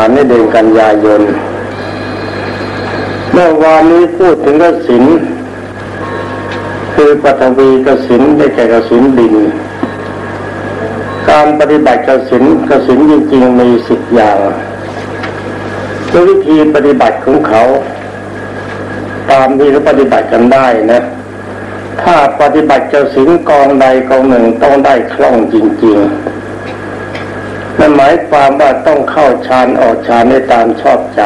ารในเดือนกันยายน เมื่อวานนี้พูดถึงกสินคือปฐวีกสินได้แก่กสินดิน การปฏิบัติกสินกสินจริงๆมีสิบอย่างด้วยวิธีปฏิบัติของเขา ตามที่เขาปฏิบัติกันได้นะ ถ้าปฏิบัติกสินกองใดกองหนึ่งต้องได้คล่องจริง ๆ นั่นหมายความว่าต้องเข้าฌานออกฌานในตามชอบใจ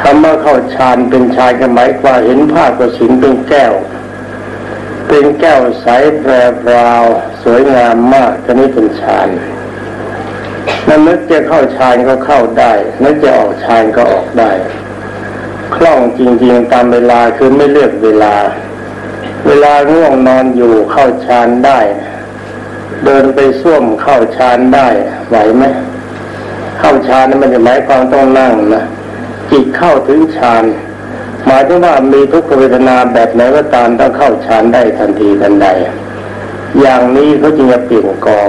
คำว่าเข้าฌานเป็นฌานก็หมายความเห็นภาพกสินเป็นแก้ว เป็นแก้วใสแปรปราว สวยงามมากจะนี้เป็นฌานนั่นนึกจะเข้าฌานก็เข้าได้นึกจะออกฌานก็ออกได้ คล่องจริงๆตามเวลาคือไม่เลือกเวลา เวลาง่วงนอนอยู่เข้าฌานได้ เดินไปส้วมเข้าฌานได้ไหวไหมเข้าฌานนั้นมันจะหมายความต้องนั่งนะจิตเข้าถึงฌานหมายถึงว่ามีทุกขเวทนาแบบไหนก็ตามต้องเข้าฌานได้ทันทีทันใด อย่างนี้เขาจึงจะเปลี่ยนกอง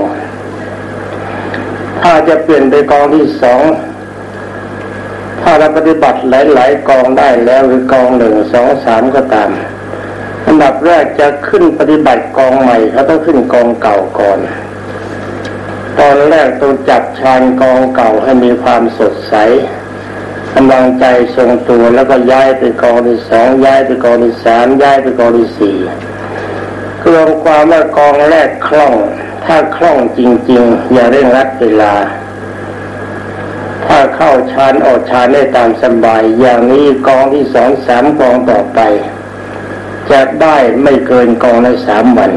ถ้าจะเปลี่ยนไปกองที่สองถ้าเราปฏิบัติหลาย ๆ กองได้แล้วหรือกองหนึ่งสองสามก็ตาม ดับแรกจะขึ้นปฏิบัติกองใหม่เขาต้องขึ้นกองเก่าก่อน ตอนแรกต้องจับชานกองเก่าให้มีความสดใสกำลังใจทรงตัวแล้วก็ย้ายไปกองที่สองย้ายไปกองที่สามย้ายไปกองที่สี่รวมความว่ากองแรกคล่อง ถ้าคล่องจริง ๆ อย่าเร่งรัดเวลา ถ้าเข้าชานออกชานได้ตามสบาย อย่างนี้กองที่สองสามกองต่อไป จะได้ไม่เกินกองในสามวัน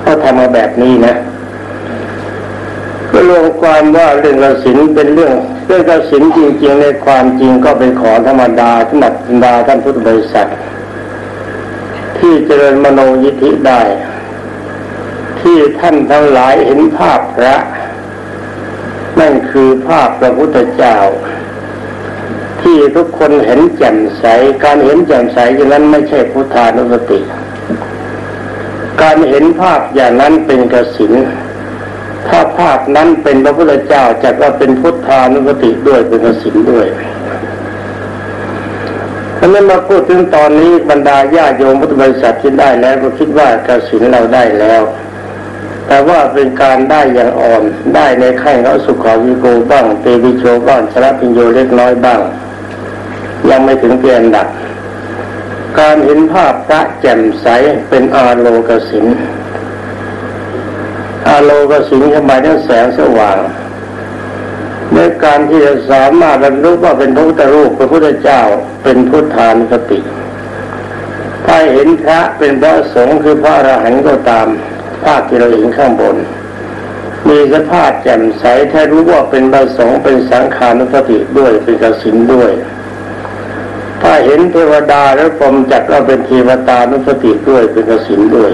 เขาทำมาแบบนี้นะก็รวมความว่าเรื่องกสินเป็นเรื่องเรื่องกสินจริงๆในความจริงก็เป็นของธรรมดาสำหรับบรรดาท่านพุทธบริษัท ที่เจริญมโนยิธิได้ ที่ท่านทั้งหลายเห็นภาพพระ นั่นคือภาพพระพุทธเจ้า ที่ทุกคนเห็นแจ่มใส การเห็นแจ่มใสอย่างนั้นไม่ใช่พุทธานุสติ การเห็นภาพอย่างนั้นเป็นกสินถ้าภาพนั้นเป็นพระพุทธเจ้าจะก็เป็นพุทธานุสติด้วยเป็นกสินด้วยถ้าไม่มาพูดถึงตอนนี้บรรดาญาโยมพุทธบริษัทที่ได้แล้วก็คิดว่ากสินเราได้แล้ว แต่ว่าเป็นการได้อย่างอ่อนได้ในขั้นเขาสุขวิโกบ้างเตวิโชบ้างชนะพิญโยเล็กน้อยบ้าง ยังไม่ถึงเกณฑ์ดักการเห็นภาพพระแจ่มใสเป็นอาโลกสินอาโลกสิงหมายถึงแสงสว่างในการที่จะสามารถบรรลุว่าเป็นพระพุทธรูปพระพุทธเจ้าเป็นพุทธานุสติถ้าเห็นพระเป็นพระสงฆ์คือพระอรหันต์ก็ตามภาพที่เราเห็นข้างบน มีสภาพแจ่มใสถ้ารู้ว่าเป็นพระสงฆ์เป็นสังขารนุสติด้วยเป็นกสินด้วย ถ้าเห็นเทวดาแล้วพรมจักก็เป็นเทวตานุสติด้วยเป็นกสินด้วย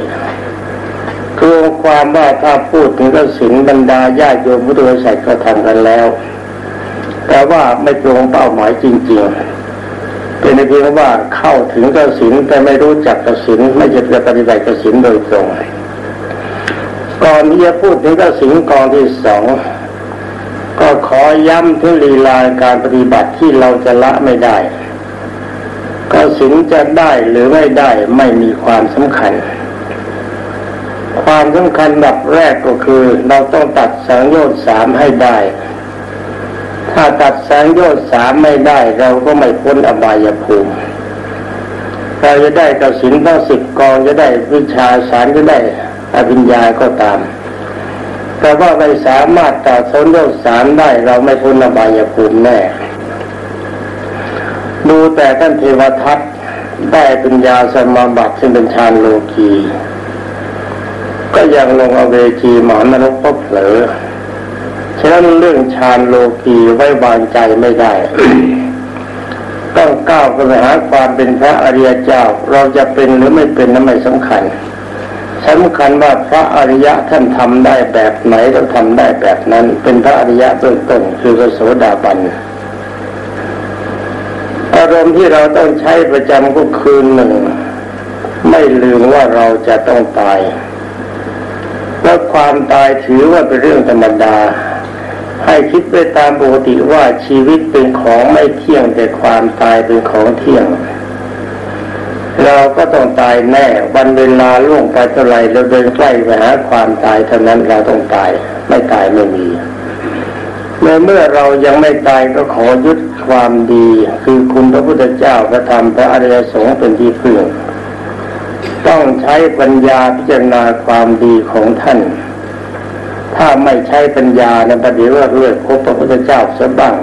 คือความว่าถ้าพูดถึงกสินบรรดาญาโยมพุทธบริษัทก็ทำกันแล้ว แต่ว่าไม่ตรงเป้าหมายจริง ๆ เป็นเพียงว่าเข้าถึงกสินแต่ไม่รู้จักกสินไม่จะปฏิบัติกสินโดยตรงก่อนที่จะพูดถึงกสินกองที่สองก็ขอย้ำถึงลีลาการปฏิบัติที่เราจะละไม่ได้ ก็สินจะได้หรือไม่ได้ไม่มีความสำคัญ ความสำคัญแบบแรกก็คือ เราต้องตัดสังโยชน์สามให้ได้ ถ้าตัดสังโยชน์สามไม่ได้เราก็ไม่พ้นอบายภูมิเราจะได้กระสินทั้งสิบกองจะได้วิชาสารจะได้อภิญญาก็ตาม แต่ว่าไม่สามารถตัดสังโยชน์สามได้เราไม่พ้นอบายภูมิแน่ ดูแต่ท่านเทวทัตได้ปัญญาสมาบัติซึ่งเป็นฌานโลกีก็ยังลงอเวจีหมอนรกก็เผลอฉะนั้นเรื่องฌานโลกีไว้วางใจไม่ได้ ต้องก้าวไปหาความเป็นพระอริยเจ้า เราจะเป็นหรือไม่เป็นนั้นไม่สำคัญสำคัญว่าพระอริยะท่านทำได้แบบไหนเราทำได้แบบนั้น เป็นพระอริยะเบื้องต้นคือพระโสดาบัน อารมณ์ที่เราต้องใช้ประจำก็คืนหนึ่งไม่ลืมว่าเราจะต้องตายแล้วความตายถือว่าเป็นเรื่องธรรมดา ให้คิดไปตามปกติว่าชีวิตเป็นของไม่เที่ยงแต่ความตายเป็นของเที่ยง เราก็ต้องตายแน่วันเวลาล่วงไปเท่าไรเราเดินใกล้ไปหาความตายเท่านั้นเราต้องตาย ไม่ตายไม่มี ในเมื่อเรายังไม่ตายก็ขอยึดความดี คือคุณพระพุทธเจ้าพระธรรมพระอริยสงฆ์เป็นที่พึ่งต้องใช้ปัญญาพิจารณาความดีของท่าน ถ้าไม่ใช้ปัญญาในประเดี๋ยวเรื่อยคบพระพุทธเจ้าซะบ้าง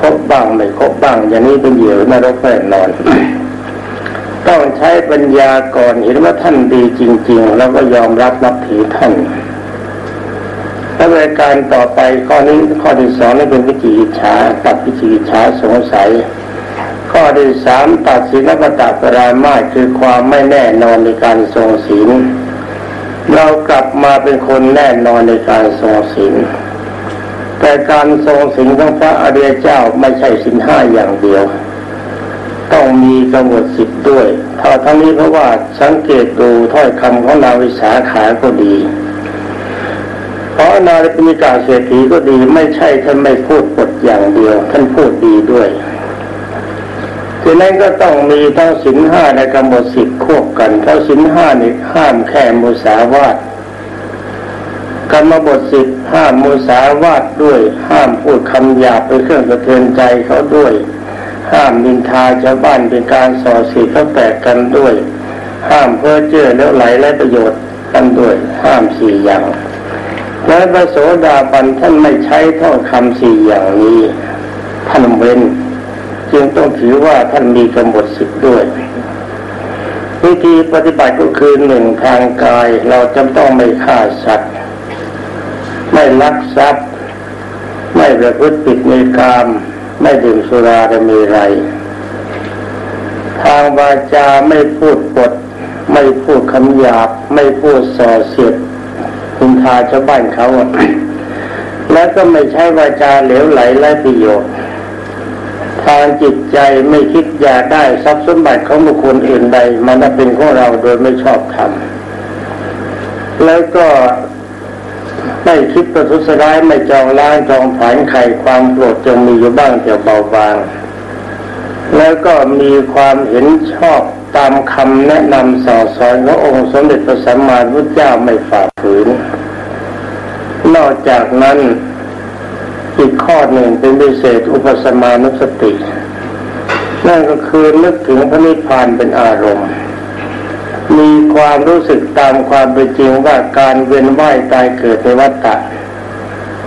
คบบ้างไม่คบบ้าง อย่างนี้เป็นเหยื่อนรกแน่นอน ต้องใช้ปัญญาก่อนเห็นว่าท่านดีจริง ๆ แล้วก็ยอมรับนับถือท่าน ถ้ารายการต่อไปข้อนี้ข้อที่สองนี่เป็นวิจิตรฉาตัดวิจิตรฉาสงสัย ข้อที่สามตัดสินปตะปรามาคือความไม่แน่นอนในการทรงศีลเรากลับมาเป็นคนแน่นอนในการทรงศีลแต่การทรงศีลของพระอริยเจ้าไม่ใช่สินห้าอย่างเดียว ต้องมีกำหนดสิทธิ์ด้วยถ้าทั้งนี้เพราะว่าสังเกตดูถ้อยคำของนาวิสาขาก็ดี เพราะนาริปิกาเศรษฐีก็ดีไม่ใช่ท่านไม่พูดปดอย่างเดียว ท่านพูดดีด้วยทีนั้นก็ต้องมีทั้งสินห้าและกำหนดสิทธิ์ควบกันถ้าสินห้านี่ห้ามแค่มุสาวาทกรรมบทสิทธิ์ห้ามมุสาวาทด้วย ห้ามพูดคำหยาบเป็นเครื่องกระเทือนใจเขาด้วย ห้ามนินทาชาวบ้านเป็นการส่อสีเขาแตกกันด้วย ห้ามเพ้อเจ้อแล้วไหลและประโยชน์กันด้วย ห้ามสี่อย่าง และพระโสดาบันท่านไม่ใช้ท่องคำสี่อย่างนี้ ท่านเว้น จึงต้องถือว่าท่านมีกำหนดสิทธิ์ด้วย วิธีปฏิบัติก็คือหนึ่งทางกายเราจำต้องไม่ฆ่าสัตว์ ไม่ลักทรัพย์ ไม่ประพฤติผิดในกาม ไม่ดื่มสุราและมีไร ทางวาจาไม่พูดปด ไม่พูดคำหยาบ ไม่พูดส่อเสียด คุณทาชาวบ้านเขาแล้วก็ไม่ใช่วาจาเหลวไหลไร้ประโยชน์ทางจิตใจไม่คิดอยากได้ทรัพย์สมบัติของบุคคลอื่นใด มันเป็นของเราโดยไม่ชอบทำแล้วก็ไม่คิดประทุษร้ายไม่จองล้างจองผานไข่ความโกรธจงมีอยู่บ้างแต่เบาบาง แล้วก็มีความเห็นชอบ ตามคำแนะนำสอนสอนขององค์สมเด็จพระสัมมาสัมพุทธเจ้าไม่ฝ่าฝืน นอกจากนั้นอีกข้อหนึ่งเป็นพิเศษอุปสมานุสติ นั่นก็คือนึกถึงพระนิพพานเป็นอารมณ์ มีความรู้สึกตามความเป็นจริงว่าการเวียนว่ายตายเกิดในวัฏฏะ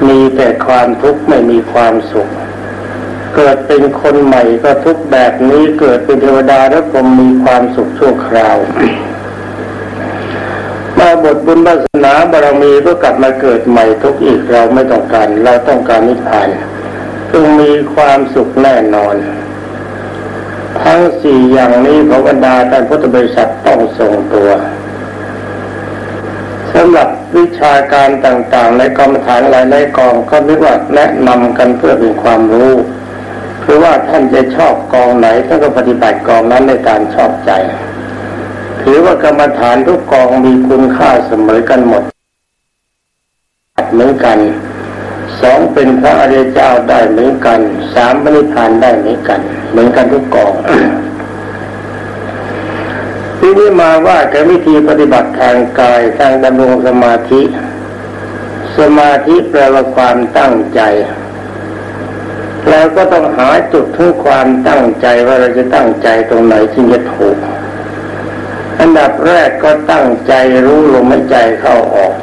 มีแต่ความทุกข์ไม่มีความสุข เกิดเป็นคนใหม่ก็ทุกแบบนี้เกิดเป็นเทวดาแล้วผมมีความสุขชั่วคราวมาบทบุญวาสนาบารมีก็กลับมาเกิดใหม่ทุกอีกเราไม่ต้องการ เราต้องการนิพพานจึงมีความสุขแน่นอน ทั้งสี่อย่างนี้พระบรรดาท่านพุทธบริษัทต้องทรงตัวสำหรับวิชาการต่างๆ ในกรรมฐานหลายๆกองก็เรียกว่าแนะนำกันเพื่อเป็นความรู้ คือว่าท่านจะชอบกองไหนท่านก็ปฏิบัติกองนั้นในการชอบใจ ถือว่ากรรมฐานทุกกองมีคุณค่าเสมอกันหมดเหมือนกันสองเป็นพระอริยเจ้าได้เหมือนกันสามปณิพานได้เหมือนกัน เหมือนกันทุกกองที่นี้มาว่าการวิธีปฏิบัติทางกายทางดำรงสมาธิ สมาธิแปลว่าความตั้งใจ เราก็ต้องหาจุดทุกความตั้งใจว่าเราจะตั้งใจตรงไหนที่จะถูก อันดับแรกก็ตั้งใจรู้ลมหายใจเข้าออก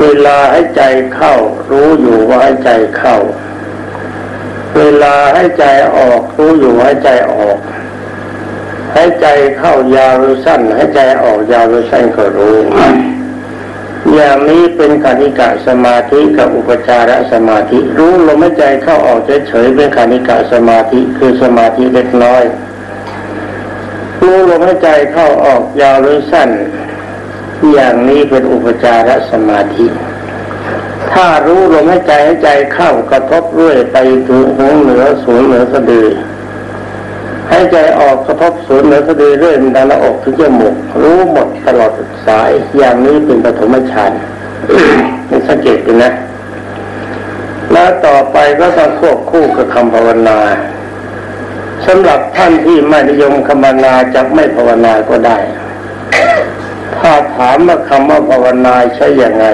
เวลาให้ใจเข้า รู้อยู่ว่าให้ใจเข้า เวลาให้ใจออก รู้อยู่ให้ใจออกให้ใจเข้ายาวหรือสั้นให้ใจออกยาวหรือสั้นก็รู้ อย่างนี้เป็นคณิกะสมาธิกับอุปจารสมาธิ รู้ลมหายใจเข้าออกเฉยๆเป็นคณิกะสมาธิคือสมาธิเล็กน้อย รู้ลมหายใจเข้าออกยาวหรือสั้น อย่างนี้เป็นอุปจารสมาธิ ถ้ารู้ลมหายใจให้ใจเข้ากระทบเรื่อยไปถึงหัวเหนือสูงเหนือสะดือ ให้ใจออกกระทบศูนย์เหนือสะดือเรื่อยดังหน้าอกถึงจมูกรู้หมดตลอดสายอย่างนี้เป็นปฐมฌานนี่สังเกตดูนะ แล้วต่อไปก็ต้องควบคู่กับคำภาวนาสำหรับท่านที่ไม่นิยมคำภาวนาจะไม่ภาวนาก็ได้ ถ้าถามว่าคำว่าภาวนาใช้อย่างไง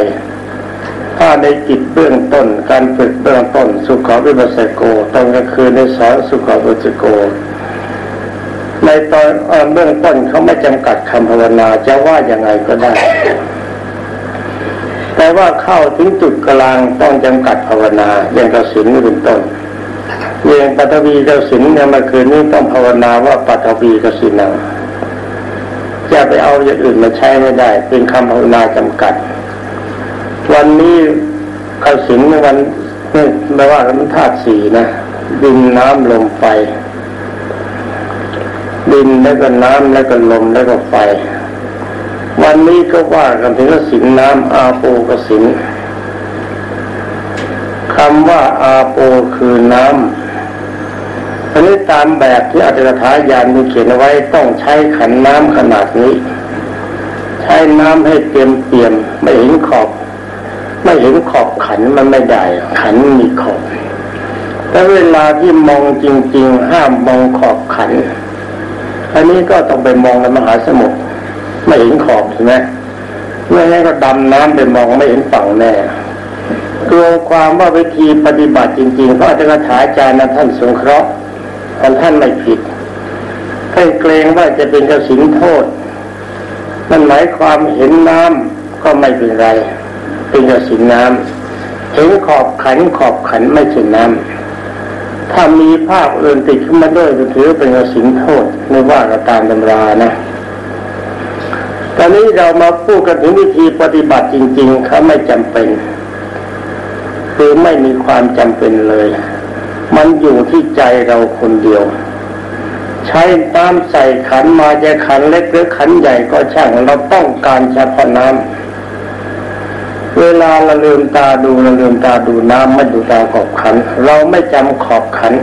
ถ้าในจิตเบื้องต้น การฝึกเบื้องต้น สุขวิปัสสโกตอนกลางคืนในสอนสุขวิปัสสโก ในตอนเบื้องต้นเขาไม่จำกัดคำภาวนาจะว่าอย่างไงก็ได้ แต่ว่าเข้าถึงจุดกลางต้องจำกัดภาวนาอย่างกระสินเป็นต้นอย่างปัทวีกสินเนี่ยเมื่อคืนนี้ต้องภาวนาว่าปัทวีกสินังจะไปเอาอย่างอื่นมาใช้ไม่ได้ เป็นคำภาวนาจำกัด วันนี้กสินวันนี่แปลว่ามันธาตุสีนะดินน้ำลมไฟ ดินแล้วก็น้ำแล้วก็ลมแล้วก็ไฟ วันนี้ก็ว่ากันถึงสินน้ำอาโปกสินคำว่าอาโปคือน้ำอันนี้ตามแบบที่อัตถกถายานมีเขียนไว้ต้องใช้ขันน้ำขนาดนี้ ใช้น้ำให้เต็มเปี่ยมไม่เห็นขอบ ไม่เห็นขอบขันมันไม่ได้ ขันมีขอบแต่เวลาที่มองจริง ๆ ห้ามมองขอบขัน อันนี้ก็ต้องไปมองในมหาสมุทรไม่เห็นขอบใช่ไหมไม่ให้ก็ดำน้ำไปมองไม่เห็นฝั่งแน่รวความว่าวิธีปฏิบัติจริงๆเพราะอาจารย์ถาอาจารย์นั้นท่านสงเคราะห์ท่านไม่ผิดท่านเกรงว่าจะเป็นกระสินโทษ มันหมายความเห็นน้ำก็ไม่เป็นไร เป็นกระสินน้ำเห็นขอบขันขอบขันไม่ใช่น้ำ ถ้ามีภาพอื่นติดขึ้นมาด้วยก็ถือเป็นกระสินโทษไม่ว่ากับตามตำรานะตอนนี้เรามาพูดกันถึงวิธีปฏิบัติจริง ๆเขาไม่จำเป็นคือไม่มีความจำเป็นเลย มันอยู่ที่ใจเราคนเดียว ใช้น้ำใส่ขันมาจะขันเล็กหรือขันใหญ่ก็ช่างเราต้องการเฉพาะน้ำ เวลาเราลืมตาดูเราลืมตาดูน้ำไม่ดูตาขอบขัน เราไม่จำขอบขัน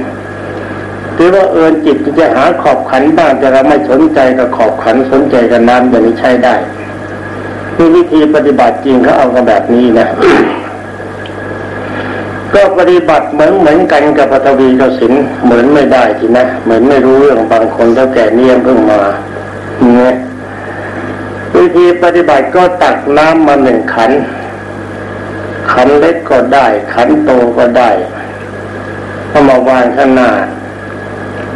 หรือว่าเอินจิตจะหาขอบขันบ้างแต่เราไม่สนใจกับขอบขันสนใจกับน้ำอย่างนี้ใช้ได้คือวิธีปฏิบัติจริงเขาเอากันแบบนี้นะก็ปฏิบัติเหมือนเหมือนกันกับปฐวีกสินเหมือนไม่ได้ทีนะเหมือนไม่รู้เรื่องบางคนก็แก่เนียมเพิ่งมาเนี่ยวิธีปฏิบัติก็ตักน้ำมาหนึ่งขัน ขันเล็กก็ได้ ขันโตก็ได้ก็มาวางข้างหน้า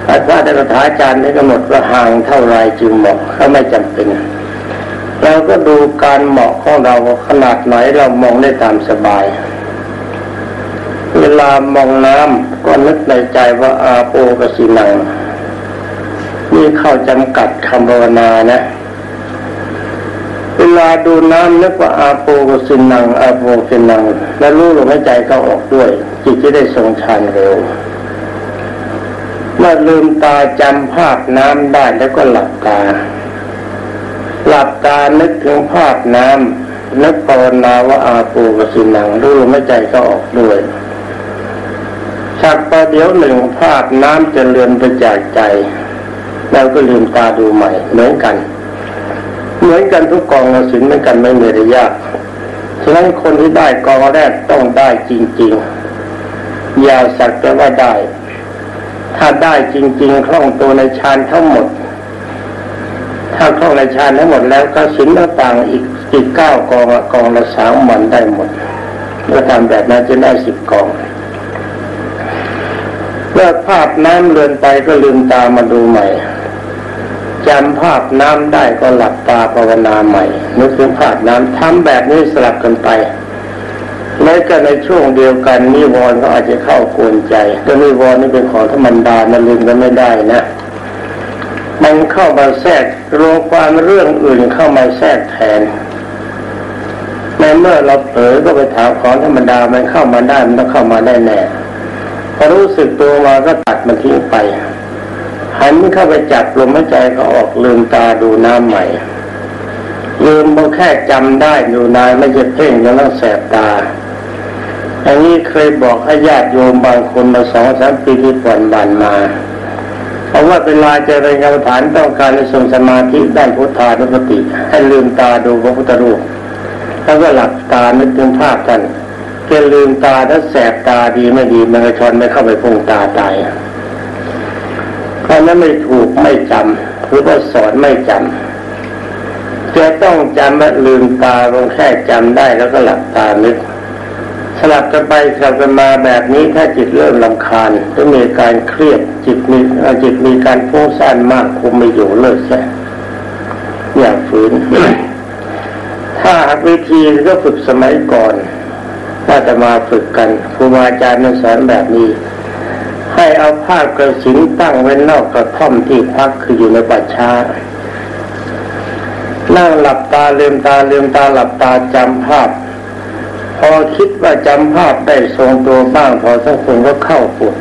อาจารย์กถาอาจารย์ได้กำหนดว่าห่างเท่าไรจึงเหมาะเขาไม่จำเป็นเราก็ดูการเหมาะของเราขนาดไหนเรามองได้ตามสบาย เวลามองน้ำก็นึกในใจว่าอาโปกสินังนี่เข้าจำกัดคำภาวนานะ เวลาดูน้ำนึกว่าอาโปกสินังอาโปกสินัง แล้วรู้ลมหายใจเข้าออกด้วย จิตจะได้ทรงฌานเร็วเมื่อลืมตาจำภาพน้ำได้แล้วก็หลับตา หลับตานึกถึงภาพน้ำนึกภาวนาว่าอาโปกสินังรู้ลมหายใจเข้าออกด้วยชักประเดี๋ยวหนึ่งภาพน้ำจะเลือนไปจากใจเราก็ลืมตาดูใหม่เหมือนกัน เหมือนกันทุกกองสินเหมือนกันไม่มีระยะฉะนั้นคนที่ได้กองแรกต้องได้จริงๆอย่าสักแต่ว่าได้ ถ้าได้จริง ๆ คล่องตัวในฌานทั้งหมด ถ้าคล่องในฌานทั้งหมดแล้วก็สินต่างๆอีกอีกเก้ากองกองละสามมันได้หมดเมื่อทำแบบนั้นจะได้สิบกองเมื่อภาพน้ำเลือนไปก็ลืมตามาดูใหม่ จำภาพน้ำได้ก็หลับตาภาวนาใหม่นึกถึงภาพน้ำทำแบบนี้สลับกันไปแม้ก็ในช่วงเดียวกันนิวรณ์ก็อาจจะเข้ากวนใจแต่นิวรณ์นี่เป็นของธรรมดามันลืมกันไม่ได้นะมันเข้ามาแทรกรวมความเรื่องอื่นเข้ามาแทรกแทนในเมื่อเราเผลอก็ไปถามของธรรมดามันเข้ามาได้มันต้องเข้ามาได้แน่พอรู้สึกตัวมาก็ตัดมันทิ้งไป หันเข้าไปจับลมหายใจก็ออกลืมตาดูน้ำใหม่ลืมมาแค่จำได้ดูนายไม่จะเพ่งยังต้องแสบตา อันนี้เคยบอกให้ญาติโยมบางคนมาสองสามปีที่ผ่อนบานมา เพราะว่าเวลาจะเรียนกรรมฐานต้องการในทรงสมาธิด้านพุทธานุสติให้ลืมตาดูพระพุทธรูปแล้วก็หลับตานึกถึงภาพท่านเกเป็นลืมตาถ้าแสบตาดีไม่ดีมันกระชอนไม่เข้าไปพุ่งตาตาย เพราะนั้นไม่ถูกไม่จำหรือว่าสอนไม่จำจะต้องจำว่าลืมตาลงแค่จำได้แล้วก็หลับตานึกสลับกันไปสลับกันมาแบบนี้ถ้าจิตเริ่มลำคาญจะมีการเครียดจิตมีจิตมีการฟุ้งซ่านมากคุมไม่อยู่เลิกใช่อย่าฝืน ถ้าวิธีก็ฝึกสมัยก่อนถ้าจะมาฝึกกันครูบาอาจารย์นสอนแบบนี้ ให้เอาผ้ากระสินตั้งไว้นอกกระท่อมที่พักคืออยู่ในป่าช้านั่งหลับตาเลืมตาเลืมตาหลับตาจำภาพ พอคิดว่าจำภาพได้ทรงตัวบ้างพอสักคนก็เข้าปวด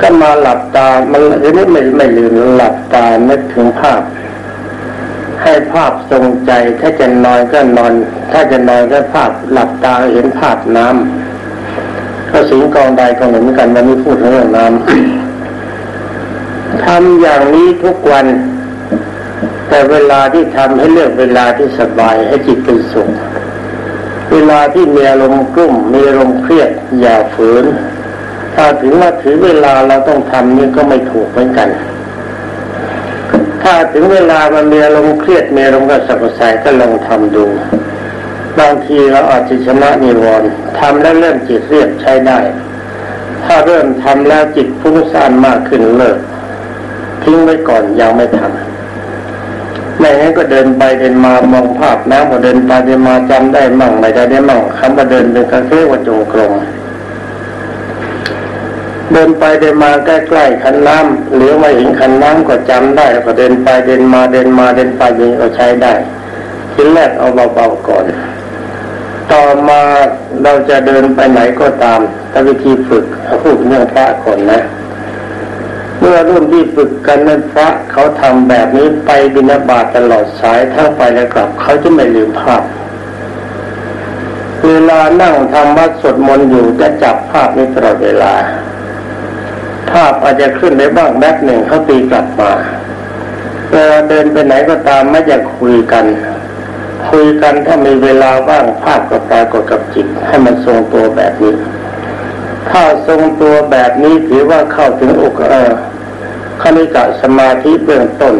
ก็มาหลับตา มันไม่ไม่ไม่ลืมหลับตานึกถึงภาพ ให้ภาพทรงใจถ้าจะนอนก็นอน ถ้าจะนอนก็ภาพหลับตาเห็นภาพน้ำก็สิงกองใดกองหนึ่งกันวันนี้พูดเรื่องน้ำทำอย่างนี้ทุกวัน แต่เวลาที่ทำให้เลือกเวลาที่สบายให้จิตเป็นสุขเวลาที่มีอารมณ์กลุ้มมีอารมณ์เครียดอย่าฝืน ถ้าถึงว่าถือเวลาเราต้องทำนี่ก็ไม่ถูกเหมือนกัน ถ้าถึงเวลามันมีอารมณ์เครียดมีอารมณ์กระสับกระส่ายก็ลองทำดู บางทีเราอาจจะชนะนิวรณ์ทำแล้วเริ่มจิตเรียบใช้ได้ ถ้าเริ่มทำแล้วจิตฟุ้งซ่านมากขึ้นเลิก ทิ้งไว้ก่อนยังไม่ทำไม่งั้นก็เดินไปเดินมามองภาพน้ำก็เดินไปเดินมาจำได้มั่งไม่ได้ได้มั่งคำว่าเดินเป็นการเรียกว่าจงกรมเดินไปเดินมาใกล้ๆคันน้ำเหลือมาเห็นคันน้ำก็จำได้ก็เดินไปเดินมาเดินมาเดินไปยังก็ใช้ได้ทีแรกเอาเบาๆก่อน ต่อมาเราจะเดินไปไหนก็ตามถ้าวิธีฝึกเอาพูดเรื่องพระก่อนนะ เมื่อรุ่นที่ฝึกกันนั้นพระเขาทำแบบนี้ไปบินาบาตตลอดสายทั้งไปและกลับ เขาจะไม่ลืมภาพ เวลานั่งทำวัดสวดมนต์อยู่จะจับภาพนี้ตลอดเวลา ภาพอาจจะขึ้นได้บ้างแป๊บหนึ่งเขาตีกลับมาเวลาเดินไปไหนก็ตามไม่อยากคุยกัน คุยกันถ้ามีเวลาว่างภาพก็ปรากฏกับจิต ให้มันทรงตัวแบบนี้ ถ้าทรงตัวแบบนี้ถือว่าเข้าถึงอกเออคณิกะสมาธิเบื้องต้น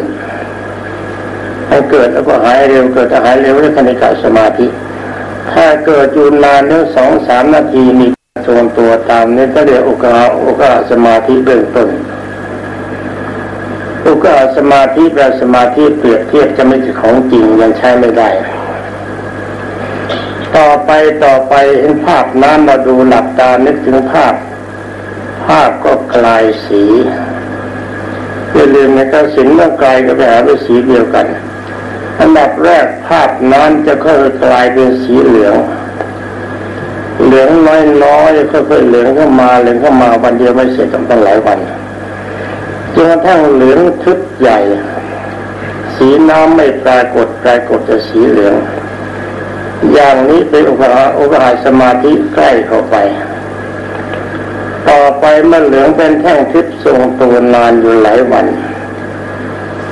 ให้เกิดแล้วก็หายเร็วเกิดหายเร็วด้วยคณิกะสมาธิ ถ้าเกิดอยู่นานเนื้อสองสามนาทีมีทรงตัวตามนี้ก็เรียกอกาอกาสมาธิเบื้องต้น อุกาสมาธิแปลสมาธิเปรียบเทียบจะไม่ใช่ของจริงยังใช้ไม่ได้ ต่อไปต่อไปเห็นภาพน้ำมาดูหลับตานึกถึงภาพ ภาพก็กลายสีอย่าลืมนะครับสินเมื่อกลายก็ไปหาเป็นสีเดียวกันอันดับแรกภาพน้ำจะค่อยกลายเป็นสีเหลือง เหลืองน้อยน้อยค่อยๆเหลืองเข้ามาเหลืองเข้ามาวันเดียวไม่เสร็จต้องหลายวัน จนกระทั่งเหลืองทึบใหญ่ สีน้ำไม่ปรากฏปรากฏแต่สีเหลือง อย่างนี้เป็นอุปหาอุปหาสมาธิใกล้เข้าไป ต่อไปมันเหลืองเป็นแท่งทิพย์ทรงตัวนานอยู่หลายวัน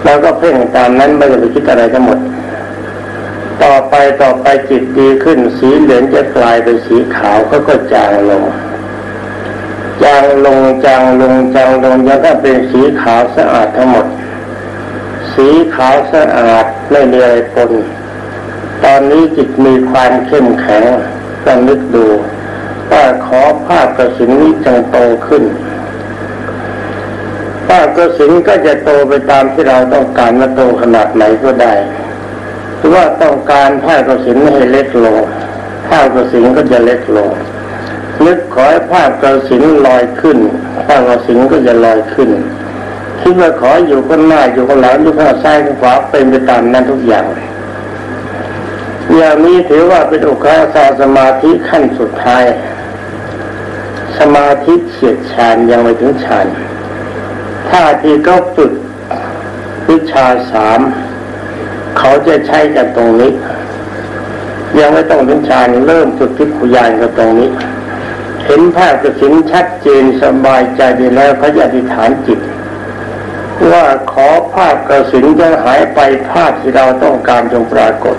แล้วก็เพ่งตามนั้นไม่ได้ไปคิดอะไรทั้งหมด ต่อไปต่อไปจิตดีขึ้น สีเหลืองจะกลายเป็นสีขาวก็ก็จางลง จางลงจางลงจางลงยังก็เป็นสีขาวสะอาดทั้งหมด สีขาวสะอาดไม่มีอะไรปนตอนนี้จิตมีความเข้มแข็งต้องนึกดูว่าขอภาพกระสินนี้จงโตขึ้นภาพกระสินก็จะโตไปตามที่เราต้องการมาโตขนาดไหนก็ได้รือว่าต้องการผ้ากระสินให้เล็กลงผ้ากระสินก็จะเล็กลง นึกขอให้ผ้ากระสินลอยขึ้นผ้ากระสินก็จะลอยขึ้นคิดว่าขออยู่ข้างหน้าอยู่ข้างหลังอยู่ข้างซ้ายข้างขวาเป็นไปตามนั้นทุกอย่างอย่างนี้ถือว่าเป็นอุคาสาสมาธิขั้นสุดท้าย สมาธิเฉียดฌานยังไม่ถึงฌานถ้าที่เขาฝึกวิชาสามเขาจะใช้กันตรงนี้ ยังไม่ต้องถึงฌานเริ่มฝึกทิพยานกันตรงนี้ เห็นภาพกระสินชัดเจนสบายใจดีแล้วเขาจะอธิษฐานจิต ว่าขอภาพกระสินจะหายไปภาพที่เราต้องการจงปรากฏ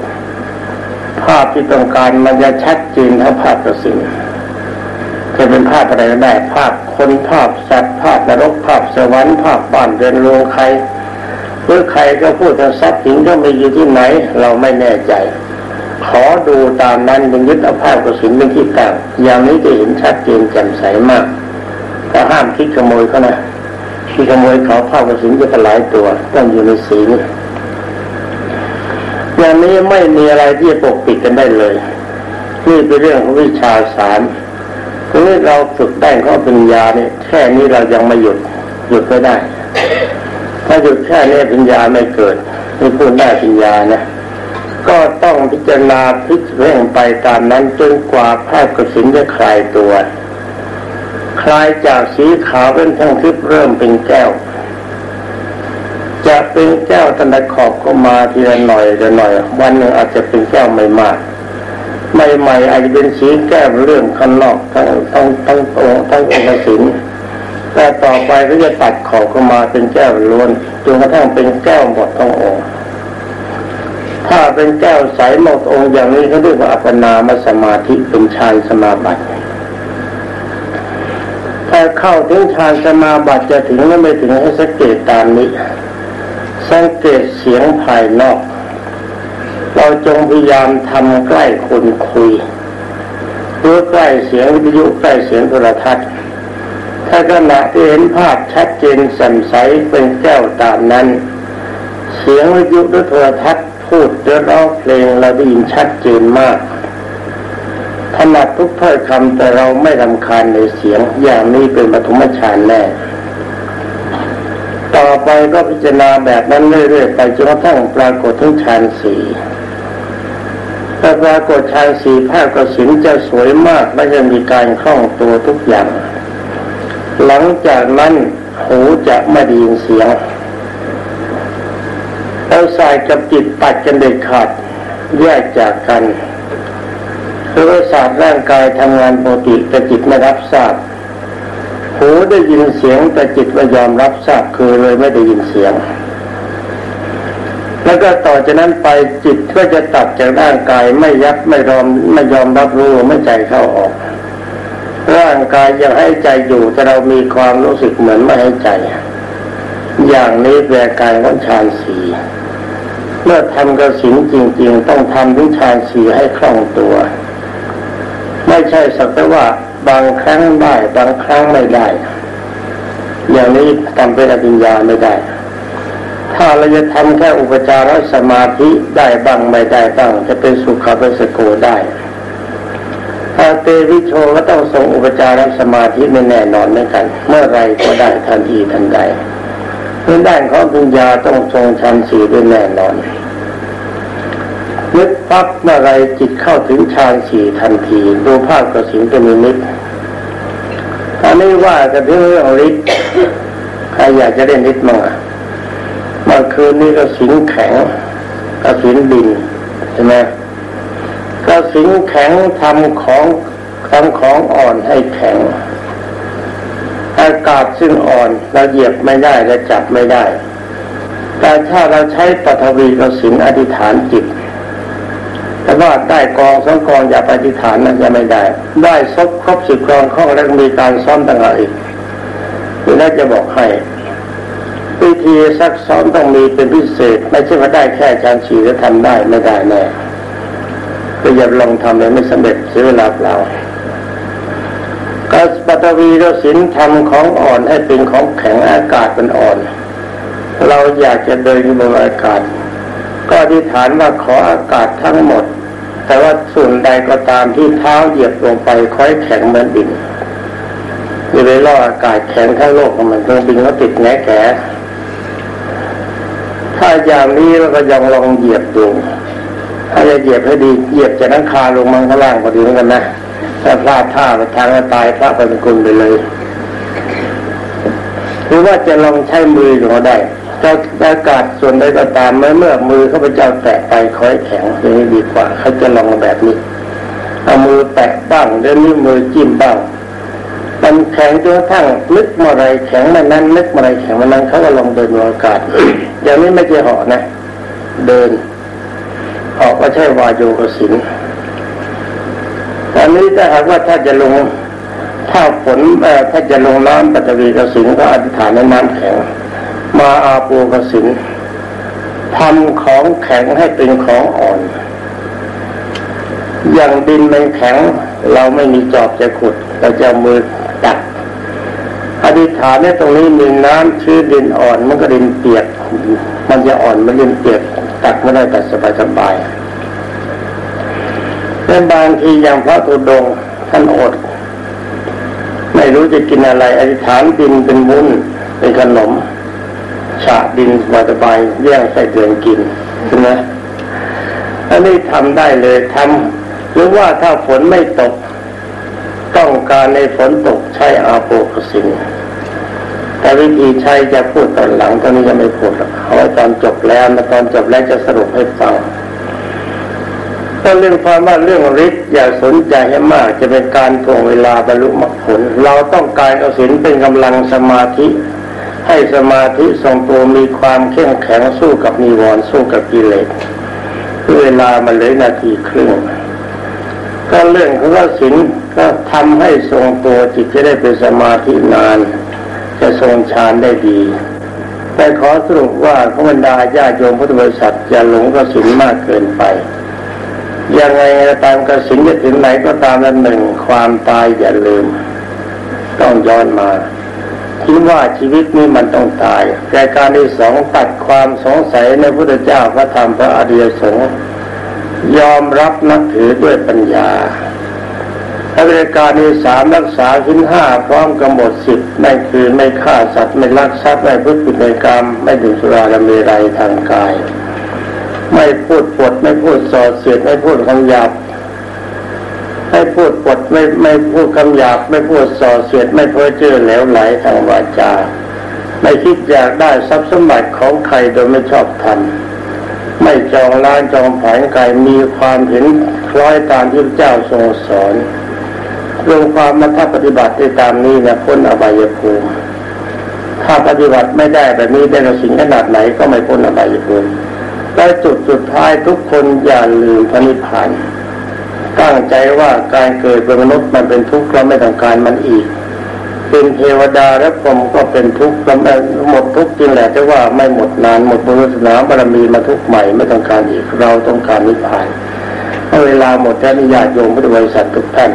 ภาพที่ต้องการมันจะชัดเจนทั้งภาพกระสินจะเป็นภาพอะไรก็ได้ภาพคนภาพสัตว์ภาพนรกภาพสวรรค์ภาพบ้านเรือนโรงใครหรือใครก็พูดถึงทรัพย์สินก็ไม่อยู่ที่ไหน เราไม่แน่ใจ ขอดูตามนั้นเป็นยึดเอาภาพกระสินเป็นที่ตั้งอย่างนี้จะเห็นชัดเจนแจ่มใสมากแต่ห้ามคิดขโมยเขานะที่ขโมยเขาภาพกระสินจะเป็นหลายตัวต้องอยู่ในสีนี้อย่างนี้ไม่มีอะไรที่จะปกปิดกันได้เลยนี่เป็นเรื่องของวิชาสารทีนี้เราฝึกได้ข้อปัญญาเนี่ยแค่นี้เรายังไม่หยุดหยุดไม่ได้ ถ้าหยุดแค่นี้ปัญญาไม่เกิดไม่พูดได้ปัญญานะ ก็ต้องพิจารณาพิจารณาไปตามนั้นจนกว่าภาพกระสินจะคลายตัว คลายจากสีขาวเป็นทั้งทิพย์เริ่มเป็นแก้ว จะเป็นแก้วตันขอบก็มาทีละหน่อยละหน่อย วันหนึ่งอาจจะเป็นแก้วไม่มากใหม่ๆอาจจะเป็นสีแก้วเรื่องข้างนอกทั้งทั้งทั้งองทั้งองค์ศิลแต่ต่อไปก็จะตัดขอบก็มาเป็นแก้วล้วนจนกระทั่งเป็นแก้วหมดทั้งองค์ ถ้าเป็นแก้วใสหมดองค์อย่างนี้เขาเรียกว่าอัปปนามสมาธิเป็นฌานสมาบัติถ้าเข้าถึงฌานสมาบัติจะถึงหรือไม่ถึงให้สังเกตตามนี้ สังเกตเสียงภายนอก เราจงพยายามทำใกล้คนคุยหรือใกล้เสียงวิทยุใกล้เสียงโทรทัศน์ถ้าขณะที่เห็นภาพชัดเจนสัมใสเป็นแก้วตามนั้น เสียงวิทยุหรือโทรทัศน์ อร้องเพลงเราได้ยินชัดเจนมากถนัดทุกถ้อยคำแต่เราไม่รำคาญในเสียงอย่างนี้เป็นปฐมฌานแน่ต่อไปก็พิจารณาแบบนั้นเรื่อยๆไปจนกระทั่งปรากฏทั้งฌานสี่ถ้าปรากฏฌานสี่ภาพกสินจะสวยมากและจะมีการคล่องตัวทุกอย่าง หลังจากนั้นหูจะไม่ได้ยินเสียง เราใส่กับจิตตัดกันเด็ดขาดแยกจากกันเพราะศาสตร์ร่างกายทำงานปกติแต่จิตไม่รับทราบหูได้ยินเสียงแต่จิตไม่ยอมรับทราบคือเลยไม่ได้ยินเสียง แล้วก็ต่อจากนั้นไปจิตก็จะตัดจากร่างกายไม่ยับไม่ยอมไม่ยอมรับรู้ไม่ใจเข้าออก ร่างกายยังให้ใจอยู่แต่เรามีความรู้สึกเหมือนไม่ให้ใจ อย่างนี้แปลกายของฌานสีเมื่อทำกระสินจริง ๆ ต้องทำวิชานสีให้คล่องตัว ไม่ใช่สักแต่ว่าบางครั้งได้บางครั้งไม่ได้ อย่างนี้ทำเป็นอภิญญาไม่ได้ ถ้าเราจะทำแค่อุปจารสมาธิได้บ้างไม่ได้บ้าง จะเป็นสุขเปสโกได้ถ้าเตวิโชก็ต้องทรงอุปจารสมาธิไม่แน่นอนเหมือนกัน เมื่อไรก็ได้ทันทีทันใด เพื่อด้านของปัญญาต้องทรงชันสีด้วยแน่นอนนึกปั๊บเมื่อไรจิตเข้าถึงฌานสี่ทันทีดูภาพกระสินเป็นนิมิตถ้าไม่ว่าจะเรื่องฤทธิ์ใครอยากจะเล่นฤทธิ์มั่งเมื่อคืนนี้กระสินแข็งกระสินดินใช่ไหมกระสินแข็งทำของทำของอ่อนให้แข็ง อากาศซึ่งอ่อนเราเหยียบไม่ได้และจับไม่ได้ แต่ถ้าเราใช้ปฐวีกสินอธิษฐานจิต แต่ว่าได้กองสองกองอย่าปฏิฐานนั้นจะไม่ได้ ได้ซบครบสิบกองข้อแล้วมีการซ้อมต่างหากอีกนี่น่าจะบอกให้วิธีซักซ้อมต้องมีเป็นพิเศษ ไม่ใช่ว่าได้แค่ชานฉีจะทำได้ไม่ได้แน่ก็อย่าลองทำเลยไม่สำเร็จเสียเวลาเปล่าก็ ตวีรสินทำของอ่อนให้เป็นของแข็งอากาศเป็นอ่อน เราอยากจะเดินบนอากาศ ก็อธิษฐานว่าขออากาศทั้งหมด แต่ว่าส่วนใดก็ตามที่เท้าเหยียบลงไปค่อยแข็งเหมือนดินอย่าไปล่ออากาศแข็งทั้งโลกของมันเครื่องบินก็ติดแง่แกถ้าอย่างนี้เราก็ยังลองเหยียบดูถ้าจะเหยียบให้ดีเหยียบจะนั่งคาลงมังข้างล่างพอดีเหมือนกันนะ ถ้าพลาดท่าไปทางตายพระเป็นกุลไปเลย หรือว่าจะลองใช้มือก็ได้จะอากาศส่วนใดก็ตามเมื่อเมื่อมือเขาไปเจ้าแตะไปคอยแข็งอย่างนี้ดีกว่าเขาจะลองแบบนี้เอามือแตะบ้างเดินนิ้วมือจิ้มบ้างมันแข็งจนกระทั่งนึกเมื่อไรแข็งมันนั้นนึกเมื่อไรแข็งมันนั้นเขาก็ลองเดินอากาศ อย่างนี้ไม่ใช่หอนะ เดินออกมาใช่วายโยกสิน ตอนนี้ถ้าหากว่าถ้าจะลงถ้าฝนถ้าจะลงน้ำปัตวีกสินก็อธิษฐานในน้ำแข็ง มาอาปูกสินทำของแข็งให้เป็นของอ่อน อย่างดินมันแข็ง เราไม่มีจอบจะขุด เราจะมือตักอธิษฐานในตรงนี้มีน้ำชื้นดินอ่อน มันก็ดินเปียก มันจะอ่อนมันดินเปียก ตักไม่ได้แต่สบายสบาย แต่บางทีอย่างพระตุดงท่านอด ไม่รู้จะกินอะไรอธิษฐานดินเป็นวุ้นเป็นขนมฉะดินสบายแย่งใส่เดือนกินใช่ไหมอันนี้ทำได้เลยทำหรือว่าถ้าฝนไม่ตก ต้องการในฝนตกใช้อาโปกสินแต่วิธีใช้จะพูดตอนหลังตอนนี้จะไม่พูดเอาไว้ตอนจบแล้วนะตอนจบแล้วจะสรุปให้ฟัง ก็เรื่องความว่าเรื่องฤทธิ์อย่าสนใจให้มากจะเป็นการทวงเวลาบรรลุมรรคผล เราต้องการเอาศีลเป็นกำลังสมาธิ ให้สมาธิทรงตัวมีความเข้มแข็งสู้กับนิวรณ์สู้กับกิเลสเวลามันเลยนาทีครึ่งก็เรื่องของว่าศีลก็ทำให้ทรงตัวจิตจะได้เป็นสมาธินาน จะทรงฌานได้ดีแต่ขอสรุปว่าพระบรรดาญาโยมพุทธบริษัทอย่าหลงกระสินมากเกินไป ยังไงตามกระสินจะถึงไหนก็ตามนั้นหนึ่งความตายอย่าลืม ต้องย้อนมาคิดว่าชีวิตนี้มันต้องตายแต่การที่สองตัดความสงสัยในพุทธเจ้าพระธรรมพระอริยสงฆ์ยอมรับนับถือด้วยปัญญาและบริการที่สามรักษาชิ้นห้าพร้อมกำหนดสิบไม่คือไม่ฆ่าสัตว์ไม่ลักทรัพย์ไม่พูดผิดในกรรม ไม่ดื่มสุราและมีไรทางกาย ไม่พูดปดไม่พูดส่อเสียดไม่พูดคำหยาบไม่พูดปดไม่ไม่พูดคำหยาบไม่พูดส่อเสียดไม่เพ้อเจ้อเหลวไหลทางวาจาไม่คิดอยากได้ทรัพย์สมบัติของใครโดยไม่ชอบทำไม่จองล้านจองผายกายมีความเห็นคล้อยตามที่พระเจ้าทรงสอนเรื่องความมาถ้าปฏิบัติได้ตามนี้นะพ้นอบายภูมิถ้าปฏิบัติไม่ได้แบบนี้ได้กระสิงขนาดไหนก็ไม่พ้นอบายภูมิ แต่จุดสุดท้ายทุกคนอย่าลืมพระนิพพานตั้งใจว่าการเกิดเป็นมนุษย์มันเป็นทุกข์เราไม่ต้องการมันอีก เป็นเทวดาและผมก็เป็นทุกข์เราหมดทุกข์จริงแหละแต่ว่าไม่หมดนานหมดบุญศาสนาบารมีมาทุกข์ใหม่ไม่ต้องการอีกเราต้องการนิพพานเวลาหมดแล้วญาติโยมพุทธบริษัททุกท่าน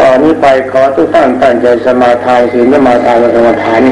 ตอนนี้ไปขอทุกท่านตั้งใจสมาทานศีลสมาทานกรรมฐาน